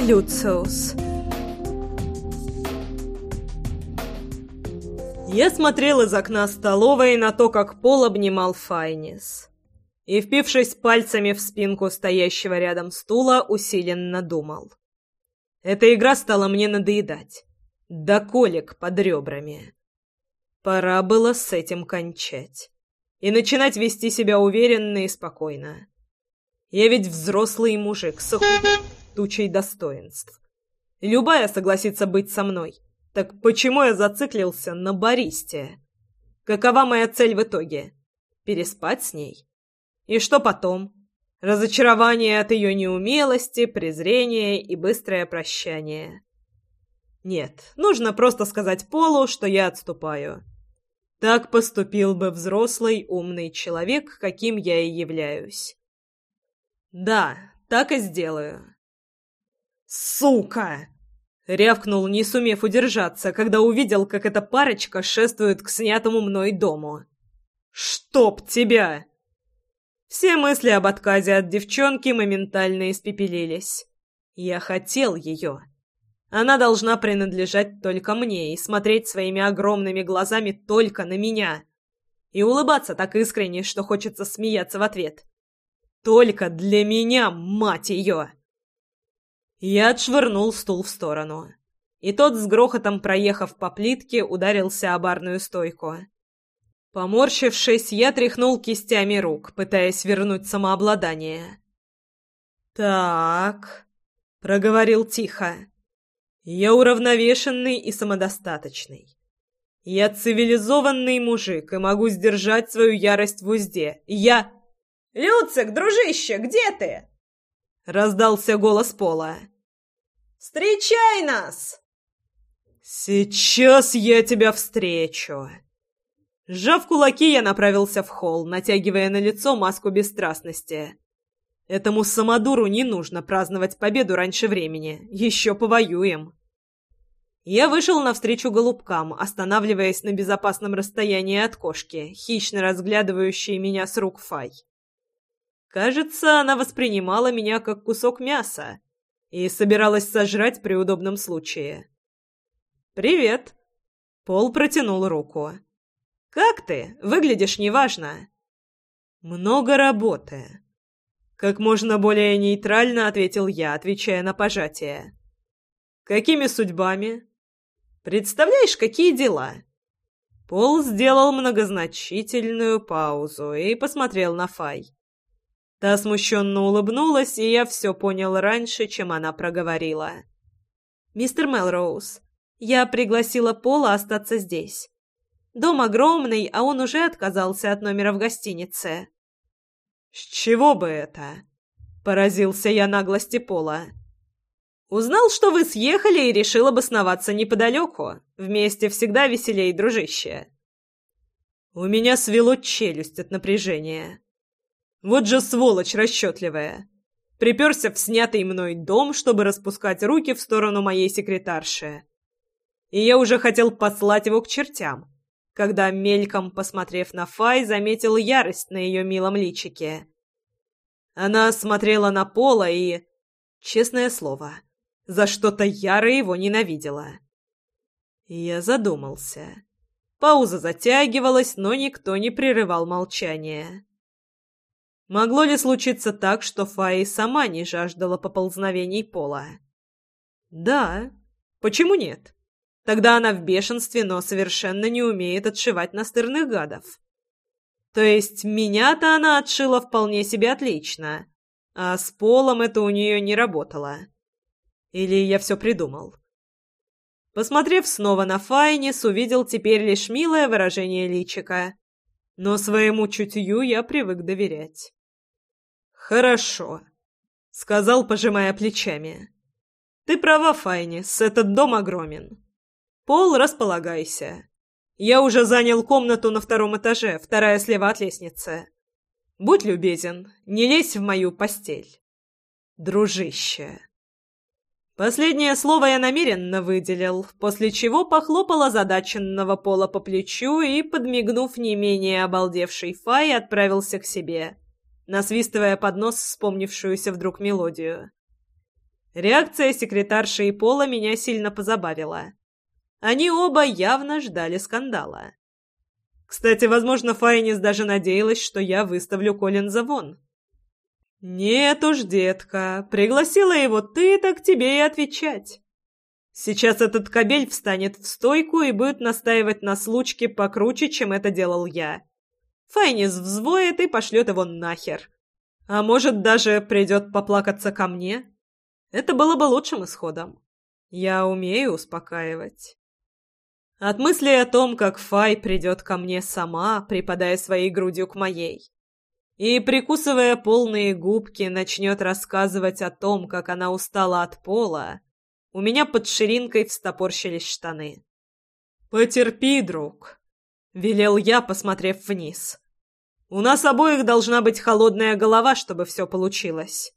Люциус. Я смотрел из окна столовой на то, как Пол обнимал Файнис. И, впившись пальцами в спинку стоящего рядом стула, усиленно думал. Эта игра стала мне надоедать. До колик под ребрами. Пора было с этим кончать. И начинать вести себя уверенно и спокойно. Я ведь взрослый мужик с тучей достоинств. Любая согласится быть со мной. Так почему я зациклился на Бористе? Какова моя цель в итоге? Переспать с ней? И что потом? Разочарование от ее неумелости, презрение и быстрое прощание. Нет, нужно просто сказать Полу, что я отступаю. Так поступил бы взрослый, умный человек, каким я и являюсь. Да, так и сделаю. «Сука!» — рявкнул, не сумев удержаться, когда увидел, как эта парочка шествует к снятому мной дому. «Чтоб тебя!» Все мысли об отказе от девчонки моментально испепелились. Я хотел ее. Она должна принадлежать только мне и смотреть своими огромными глазами только на меня. И улыбаться так искренне, что хочется смеяться в ответ. Только для меня, мать ее! Я отшвырнул стул в сторону. И тот, с грохотом проехав по плитке, ударился о барную стойку. Поморщившись, я тряхнул кистями рук, пытаясь вернуть самообладание. «Так», — проговорил тихо, — «я уравновешенный и самодостаточный. Я цивилизованный мужик и могу сдержать свою ярость в узде. Я...» «Люцик, дружище, где ты?» — раздался голос Пола. «Встречай нас!» «Сейчас я тебя встречу!» Сжав кулаки, я направился в холл, натягивая на лицо маску бесстрастности. Этому самодуру не нужно праздновать победу раньше времени. Еще повоюем. Я вышел навстречу голубкам, останавливаясь на безопасном расстоянии от кошки, хищно разглядывающей меня с рук Фай. Кажется, она воспринимала меня как кусок мяса и собиралась сожрать при удобном случае. «Привет!» Пол протянул руку. «Как ты? Выглядишь неважно». «Много работы». Как можно более нейтрально ответил я, отвечая на пожатие. «Какими судьбами?» «Представляешь, какие дела?» Пол сделал многозначительную паузу и посмотрел на Фай. Та смущенно улыбнулась, и я все понял раньше, чем она проговорила. «Мистер Мелроуз, я пригласила Пола остаться здесь. Дом огромный, а он уже отказался от номера в гостинице». «С чего бы это?» — поразился я наглости Пола. «Узнал, что вы съехали и решил обосноваться неподалеку. Вместе всегда веселей, дружище». У меня свело челюсть от напряжения. Вот же сволочь расчетливая. Приперся в снятый мной дом, чтобы распускать руки в сторону моей секретарши. И я уже хотел послать его к чертям, когда, мельком посмотрев на Фай, заметил ярость на ее милом личике. Она смотрела на Пола и... Честное слово, за что-то яро его ненавидела. Я задумался. Пауза затягивалась, но никто не прерывал молчание. Могло ли случиться так, что Фаи сама не жаждала поползновений пола? Да. Почему нет? Тогда она в бешенстве, но совершенно не умеет отшивать настырных гадов. То есть меня-то она отшила вполне себе отлично, а с полом это у нее не работало. Или я все придумал? Посмотрев снова на Файнис, увидел теперь лишь милое выражение личика. Но своему чутью я привык доверять. «Хорошо», — сказал, пожимая плечами. «Ты права, Файнис, этот дом огромен. Пол, располагайся. Я уже занял комнату на втором этаже, вторая слева от лестницы. Будь любезен, не лезь в мою постель. Дружище». Последнее слово я намеренно выделил, после чего похлопал озадаченного пола по плечу и, подмигнув не менее обалдевший Фай, отправился к себе насвистывая под нос вспомнившуюся вдруг мелодию. Реакция секретарши и Пола меня сильно позабавила. Они оба явно ждали скандала. Кстати, возможно, Файнис даже надеялась, что я выставлю Коллинза вон. «Нет уж, детка, пригласила его ты, так тебе и отвечать. Сейчас этот кобель встанет в стойку и будет настаивать на случке покруче, чем это делал я. Файнис взвоет и пошлет его нахер. А может, даже придет поплакаться ко мне? Это было бы лучшим исходом. Я умею успокаивать. От мысли о том, как Фай придет ко мне сама, припадая своей грудью к моей, и, прикусывая полные губки, начнет рассказывать о том, как она устала от пола, у меня под ширинкой встопорщились штаны. «Потерпи, друг», — велел я, посмотрев вниз. «У нас обоих должна быть холодная голова, чтобы все получилось.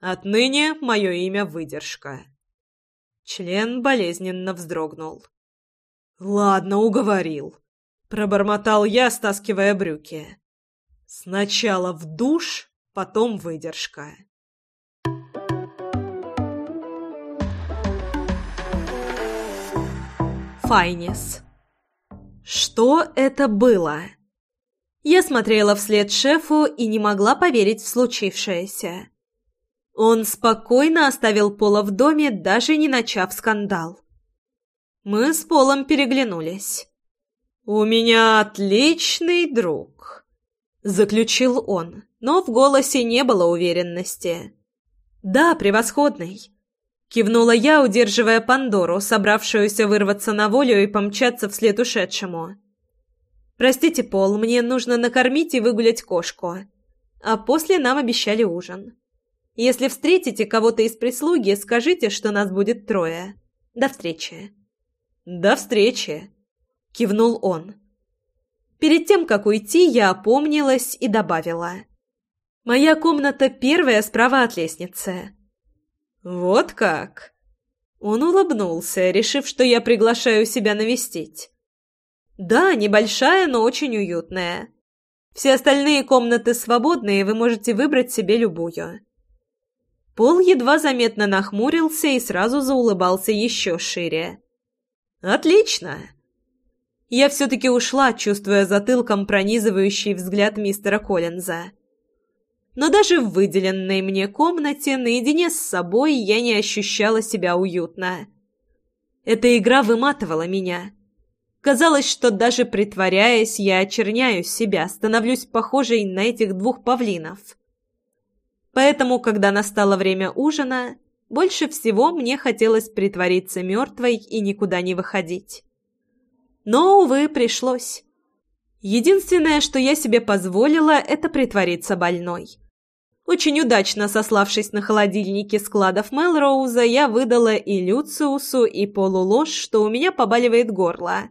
Отныне мое имя Выдержка». Член болезненно вздрогнул. «Ладно, уговорил», — пробормотал я, стаскивая брюки. «Сначала в душ, потом выдержка». Файнис. Что это было? Я смотрела вслед шефу и не могла поверить в случившееся. Он спокойно оставил Пола в доме, даже не начав скандал. Мы с Полом переглянулись. «У меня отличный друг», — заключил он, но в голосе не было уверенности. «Да, превосходный. Кивнула я, удерживая Пандору, собравшуюся вырваться на волю и помчаться вслед ушедшему. «Простите, Пол, мне нужно накормить и выгулять кошку. А после нам обещали ужин. Если встретите кого-то из прислуги, скажите, что нас будет трое. До встречи». «До встречи», — кивнул он. Перед тем, как уйти, я опомнилась и добавила. «Моя комната первая справа от лестницы. «Вот как?» Он улыбнулся, решив, что я приглашаю себя навестить. «Да, небольшая, но очень уютная. Все остальные комнаты свободные, вы можете выбрать себе любую». Пол едва заметно нахмурился и сразу заулыбался еще шире. «Отлично!» Я все-таки ушла, чувствуя затылком пронизывающий взгляд мистера Коллинза но даже в выделенной мне комнате наедине с собой я не ощущала себя уютно. Эта игра выматывала меня. Казалось, что даже притворяясь, я очерняю себя, становлюсь похожей на этих двух павлинов. Поэтому, когда настало время ужина, больше всего мне хотелось притвориться мертвой и никуда не выходить. Но, увы, пришлось. Единственное, что я себе позволила, это притвориться больной. Очень удачно сославшись на холодильники складов Мелроуза, я выдала и Люциусу, и Полу ложь, что у меня побаливает горло.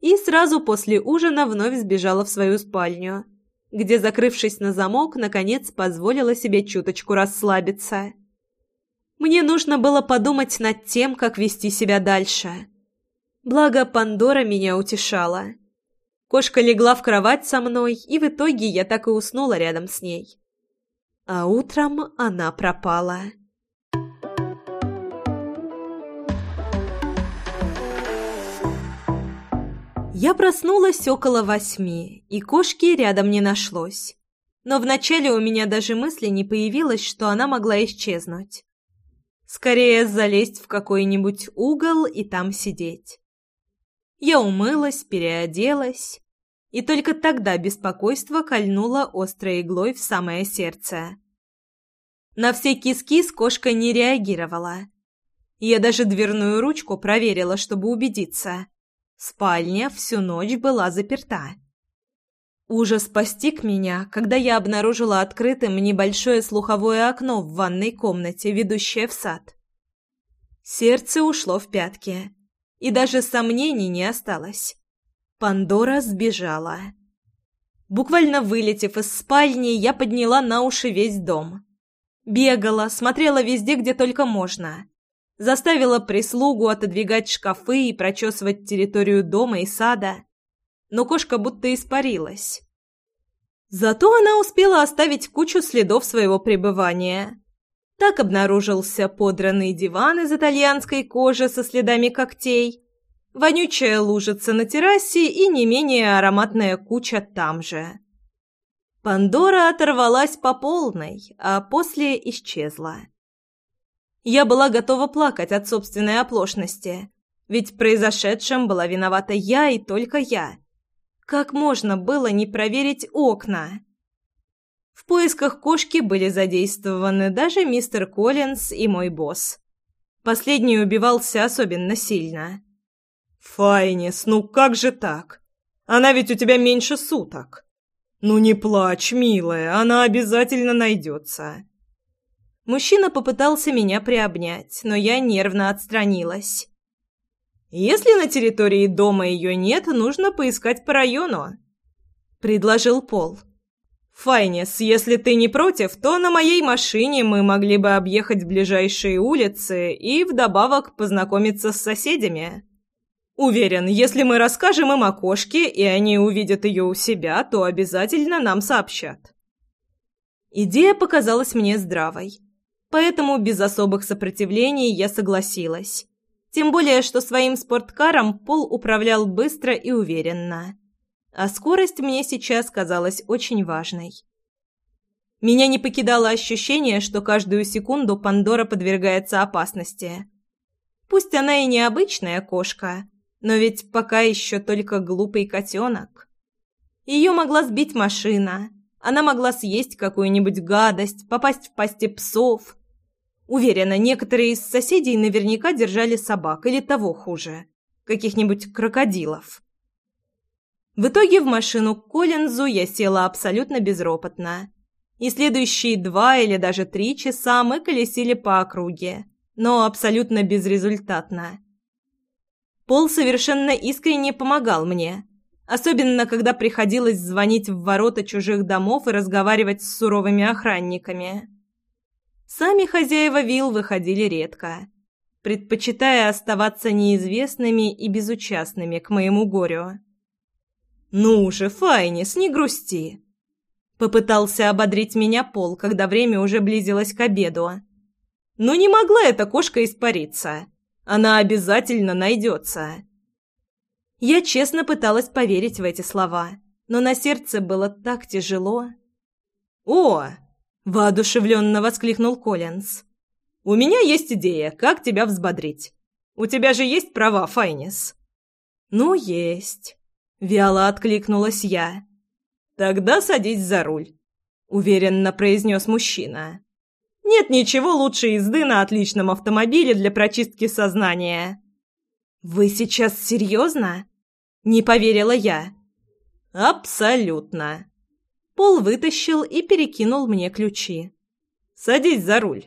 И сразу после ужина вновь сбежала в свою спальню, где, закрывшись на замок, наконец позволила себе чуточку расслабиться. Мне нужно было подумать над тем, как вести себя дальше. Благо, Пандора меня утешала. Кошка легла в кровать со мной, и в итоге я так и уснула рядом с ней а утром она пропала. Я проснулась около восьми, и кошки рядом не нашлось. Но вначале у меня даже мысли не появилось, что она могла исчезнуть. Скорее залезть в какой-нибудь угол и там сидеть. Я умылась, переоделась и только тогда беспокойство кольнуло острой иглой в самое сердце. На все кис-кис кошка не реагировала. Я даже дверную ручку проверила, чтобы убедиться. Спальня всю ночь была заперта. Ужас постиг меня, когда я обнаружила открытым небольшое слуховое окно в ванной комнате, ведущее в сад. Сердце ушло в пятки, и даже сомнений не осталось. Пандора сбежала. Буквально вылетев из спальни, я подняла на уши весь дом. Бегала, смотрела везде, где только можно. Заставила прислугу отодвигать шкафы и прочесывать территорию дома и сада. Но кошка будто испарилась. Зато она успела оставить кучу следов своего пребывания. Так обнаружился подранный диван из итальянской кожи со следами когтей, вонючая лужица на террасе и не менее ароматная куча там же. Пандора оторвалась по полной, а после исчезла. Я была готова плакать от собственной оплошности, ведь произошедшем была виновата я и только я. Как можно было не проверить окна? В поисках кошки были задействованы даже мистер Коллинз и мой босс. Последний убивался особенно сильно. «Файнис, ну как же так? Она ведь у тебя меньше суток. Ну не плачь, милая, она обязательно найдется». Мужчина попытался меня приобнять, но я нервно отстранилась. «Если на территории дома ее нет, нужно поискать по району», — предложил Пол. «Файнис, если ты не против, то на моей машине мы могли бы объехать ближайшие улицы и вдобавок познакомиться с соседями». Уверен, если мы расскажем им о кошке, и они увидят ее у себя, то обязательно нам сообщат. Идея показалась мне здравой, поэтому без особых сопротивлений я согласилась. Тем более, что своим спорткаром Пол управлял быстро и уверенно. А скорость мне сейчас казалась очень важной. Меня не покидало ощущение, что каждую секунду Пандора подвергается опасности. Пусть она и необычная кошка, но ведь пока еще только глупый котенок. Ее могла сбить машина. Она могла съесть какую-нибудь гадость, попасть в пасти псов. Уверена, некоторые из соседей наверняка держали собак или того хуже, каких-нибудь крокодилов. В итоге в машину к Коллинзу я села абсолютно безропотно. И следующие два или даже три часа мы колесили по округе, но абсолютно безрезультатно. Пол совершенно искренне помогал мне, особенно когда приходилось звонить в ворота чужих домов и разговаривать с суровыми охранниками. Сами хозяева вилл выходили редко, предпочитая оставаться неизвестными и безучастными к моему горю. «Ну же, Файнис, не грусти!» Попытался ободрить меня Пол, когда время уже близилось к обеду. «Но не могла эта кошка испариться!» Она обязательно найдется. Я честно пыталась поверить в эти слова, но на сердце было так тяжело. «О!» – воодушевленно воскликнул Коллинз. «У меня есть идея, как тебя взбодрить. У тебя же есть права, Файнис?» «Ну, есть», – вяло откликнулась я. «Тогда садись за руль», – уверенно произнес мужчина. Нет ничего лучше езды на отличном автомобиле для прочистки сознания. Вы сейчас серьезно? Не поверила я. Абсолютно. Пол вытащил и перекинул мне ключи. Садись за руль.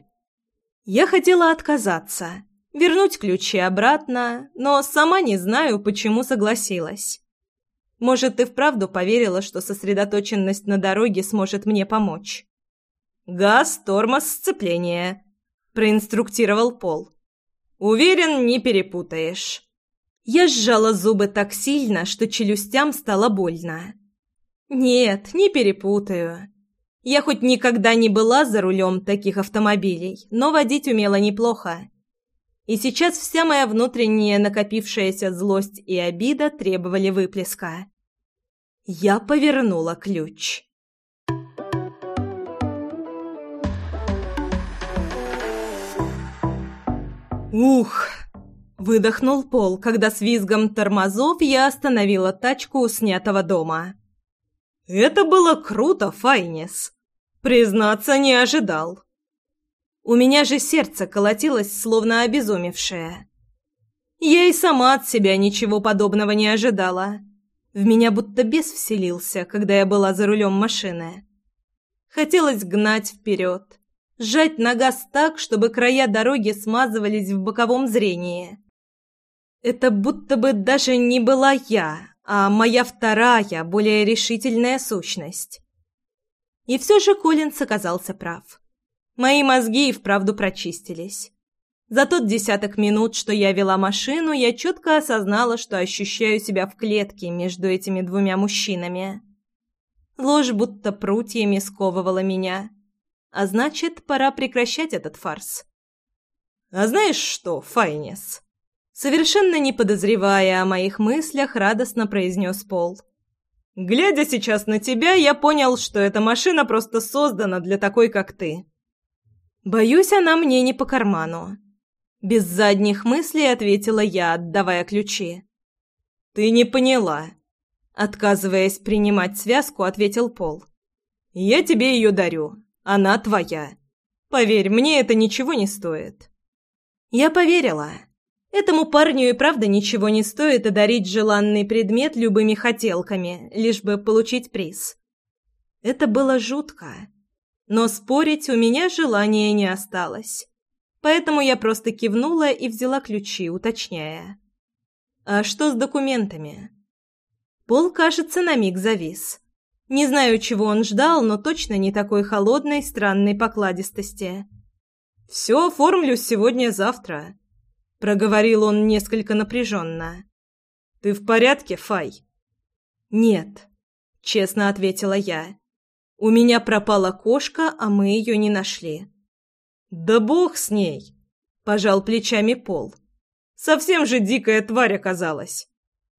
Я хотела отказаться, вернуть ключи обратно, но сама не знаю, почему согласилась. Может, ты вправду поверила, что сосредоточенность на дороге сможет мне помочь? «Газ, тормоз, сцепление», — проинструктировал Пол. «Уверен, не перепутаешь». Я сжала зубы так сильно, что челюстям стало больно. «Нет, не перепутаю. Я хоть никогда не была за рулем таких автомобилей, но водить умела неплохо. И сейчас вся моя внутренняя накопившаяся злость и обида требовали выплеска. Я повернула ключ. «Ух!» – выдохнул Пол, когда с визгом тормозов я остановила тачку у снятого дома. «Это было круто, Файнис. Признаться, не ожидал». У меня же сердце колотилось, словно обезумевшее. Я и сама от себя ничего подобного не ожидала. В меня будто бес вселился, когда я была за рулем машины. Хотелось гнать вперед, сжать на газ так, чтобы края дороги смазывались в боковом зрении. Это будто бы даже не была я, а моя вторая, более решительная сущность. И все же Коллинс оказался прав. Мои мозги и вправду прочистились. За тот десяток минут, что я вела машину, я четко осознала, что ощущаю себя в клетке между этими двумя мужчинами. Ложь будто прутьями сковывала меня А значит, пора прекращать этот фарс. «А знаешь что, Файнес?» Совершенно не подозревая о моих мыслях, радостно произнес Пол. «Глядя сейчас на тебя, я понял, что эта машина просто создана для такой, как ты». «Боюсь, она мне не по карману». Без задних мыслей ответила я, отдавая ключи. «Ты не поняла», — отказываясь принимать связку, ответил Пол. «Я тебе ее дарю. Она твоя. Поверь, мне это ничего не стоит». Я поверила. Этому парню и правда ничего не стоит одарить желанный предмет любыми хотелками, лишь бы получить приз. Это было жутко. Но спорить у меня желания не осталось. Поэтому я просто кивнула и взяла ключи, уточняя. «А что с документами?» Пол, кажется, на миг завис. Не знаю, чего он ждал, но точно не такой холодной, странной покладистости. «Все оформлю сегодня-завтра», — проговорил он несколько напряженно. «Ты в порядке, Фай?» «Нет», — честно ответила я. «У меня пропала кошка, а мы ее не нашли». «Да бог с ней!» — пожал плечами Пол. «Совсем же дикая тварь оказалась.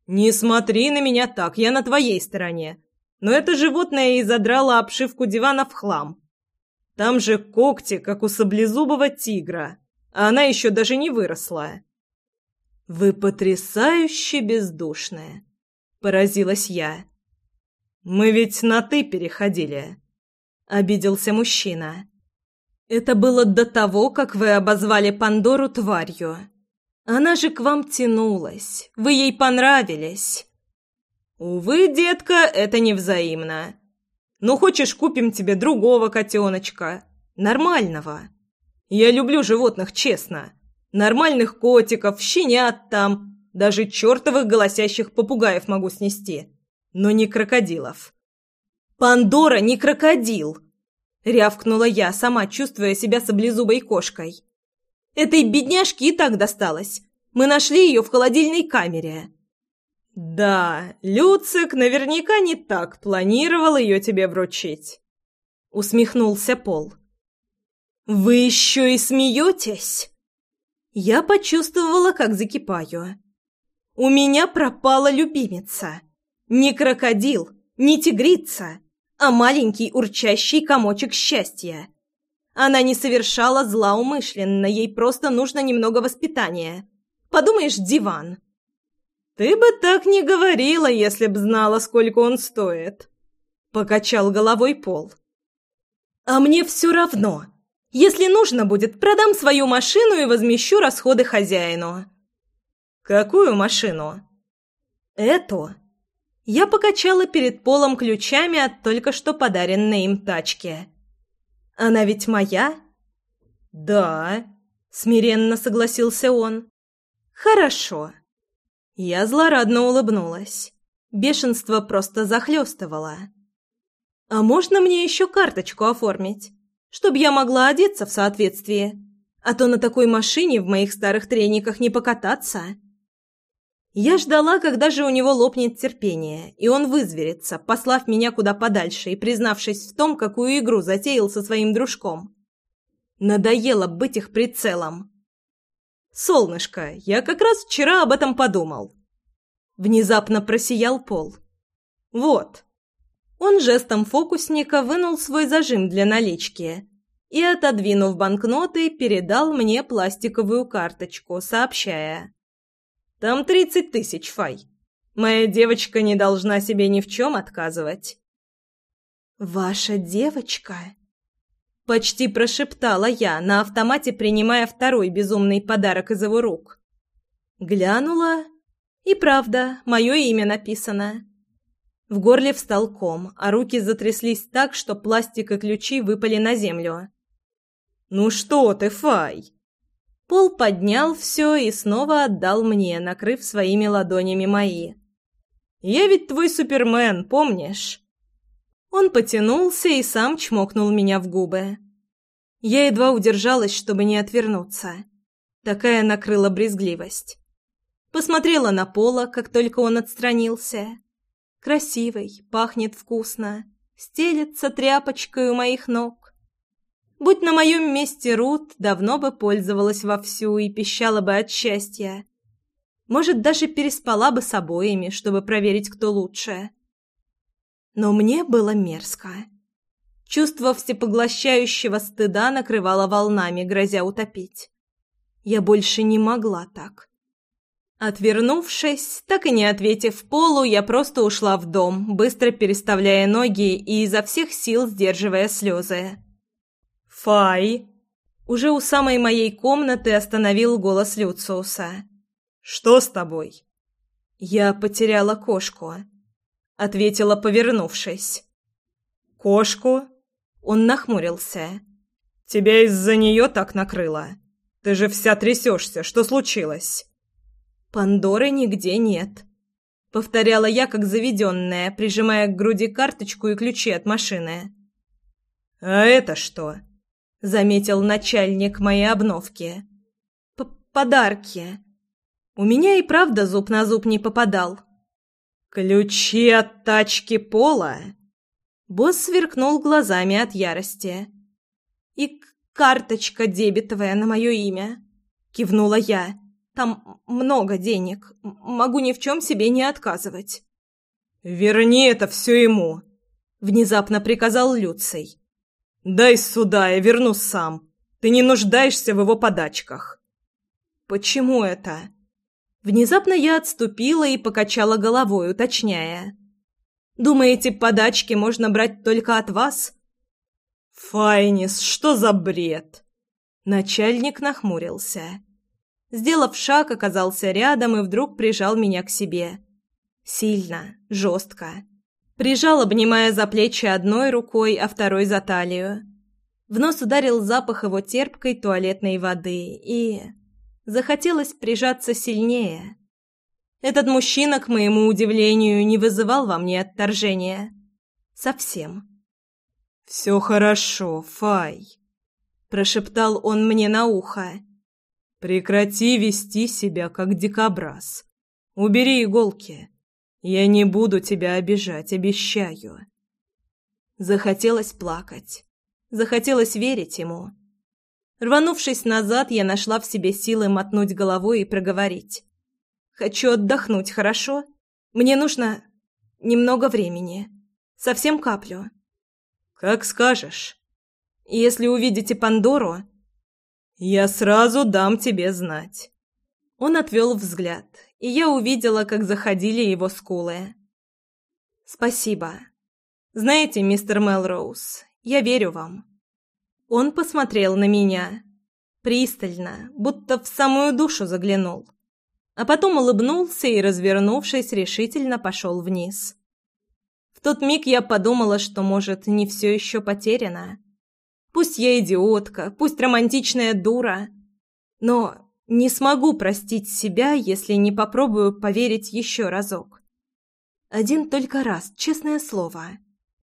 Не смотри на меня так, я на твоей стороне. Но это животное и задрало обшивку дивана в хлам. Там же когти, как у саблезубого тигра, а она еще даже не выросла. «Вы потрясающе бездушная!» — поразилась я. «Мы ведь на «ты» переходили», — обиделся мужчина. «Это было до того, как вы обозвали Пандору тварью. Она же к вам тянулась, вы ей понравились». «Увы, детка, это невзаимно. Ну, хочешь, купим тебе другого котеночка. Нормального. Я люблю животных, честно. Нормальных котиков, щенят там. Даже чертовых голосящих попугаев могу снести. Но не крокодилов. «Пандора не крокодил!» Рявкнула я, сама чувствуя себя саблезубой кошкой. «Этой бедняжке и так досталось. Мы нашли ее в холодильной камере». «Да, Люцик наверняка не так планировал ее тебе вручить», — усмехнулся Пол. «Вы еще и смеетесь?» Я почувствовала, как закипаю. «У меня пропала любимица. Не крокодил, не тигрица, а маленький урчащий комочек счастья. Она не совершала зла умышленно, ей просто нужно немного воспитания. Подумаешь, диван». «Ты бы так не говорила, если б знала, сколько он стоит», — покачал головой Пол. «А мне все равно. Если нужно будет, продам свою машину и возмещу расходы хозяину». «Какую машину?» «Эту». Я покачала перед Полом ключами от только что подаренной им тачки. «Она ведь моя?» «Да», — смиренно согласился он. «Хорошо. Я злорадно улыбнулась. Бешенство просто захлестывало. «А можно мне еще карточку оформить? Чтоб я могла одеться в соответствии? А то на такой машине в моих старых трениках не покататься». Я ждала, когда же у него лопнет терпение, и он вызверится, послав меня куда подальше и признавшись в том, какую игру затеял со своим дружком. Надоело быть их прицелом. «Солнышко, я как раз вчера об этом подумал». Внезапно просиял пол. «Вот». Он жестом фокусника вынул свой зажим для налички и, отодвинув банкноты, передал мне пластиковую карточку, сообщая. «Там тридцать тысяч, Фай. Моя девочка не должна себе ни в чем отказывать». «Ваша девочка?» Почти прошептала я, на автомате принимая второй безумный подарок из его рук. Глянула, и правда, мое имя написано. В горле встал ком, а руки затряслись так, что пластик и ключи выпали на землю. «Ну что ты, Фай?» Пол поднял все и снова отдал мне, накрыв своими ладонями мои. «Я ведь твой супермен, помнишь?» Он потянулся и сам чмокнул меня в губы. Я едва удержалась, чтобы не отвернуться. Такая накрыла брезгливость. Посмотрела на Пола, как только он отстранился. Красивый, пахнет вкусно, стелется тряпочкой у моих ног. Будь на моем месте Рут, давно бы пользовалась вовсю и пищала бы от счастья. Может, даже переспала бы с обоими, чтобы проверить, кто лучше. Но мне было мерзко. Чувство всепоглощающего стыда накрывало волнами, грозя утопить. Я больше не могла так. Отвернувшись, так и не ответив Полу, я просто ушла в дом, быстро переставляя ноги и изо всех сил сдерживая слезы. «Фай!» Уже у самой моей комнаты остановил голос Люциуса. «Что с тобой?» «Я потеряла кошку», — ответила, повернувшись. «Кошку?» Он нахмурился. «Тебя из-за нее так накрыло? Ты же вся трясешься. Что случилось?» «Пандоры нигде нет», — повторяла я, как заведенная, прижимая к груди карточку и ключи от машины. «А это что?» — заметил начальник моей обновки. П «Подарки. У меня и правда зуб на зуб не попадал». «Ключи от тачки Пола?» Босс сверкнул глазами от ярости. «И карточка дебетовая на мое имя», — кивнула я. «Там много денег. Могу ни в чем себе не отказывать». «Верни это все ему», — внезапно приказал Люций. «Дай сюда, я верну сам. Ты не нуждаешься в его подачках». «Почему это?» Внезапно я отступила и покачала головой, уточняя. «Думаете, подачки можно брать только от вас?» «Файнис, что за бред?» Начальник нахмурился. Сделав шаг, оказался рядом и вдруг прижал меня к себе. Сильно, жестко. Прижал, обнимая за плечи одной рукой, а второй за талию. В нос ударил запах его терпкой туалетной воды, и... Захотелось прижаться сильнее. Этот мужчина, к моему удивлению, не вызывал во мне отторжения. Совсем. «Все хорошо, Фай», — прошептал он мне на ухо. «Прекрати вести себя, как дикобраз. Убери иголки. Я не буду тебя обижать, обещаю. Захотелось плакать. Захотелось верить ему. Рванувшись назад, я нашла в себе силы мотнуть головой и проговорить. «Хочу отдохнуть, хорошо? Мне нужно немного времени. Совсем каплю». «Как скажешь. Если увидите Пандору...» «Я сразу дам тебе знать». Он отвел взгляд, и я увидела, как заходили его скулы. «Спасибо. Знаете, мистер Мелроуз, я верю вам». Он посмотрел на меня. Пристально, будто в самую душу заглянул. А потом улыбнулся и, развернувшись, решительно пошел вниз. В тот миг я подумала, что, может, не все еще потеряно. Пусть я идиотка, пусть романтичная дура, но не смогу простить себя, если не попробую поверить еще разок. Один только раз, честное слово.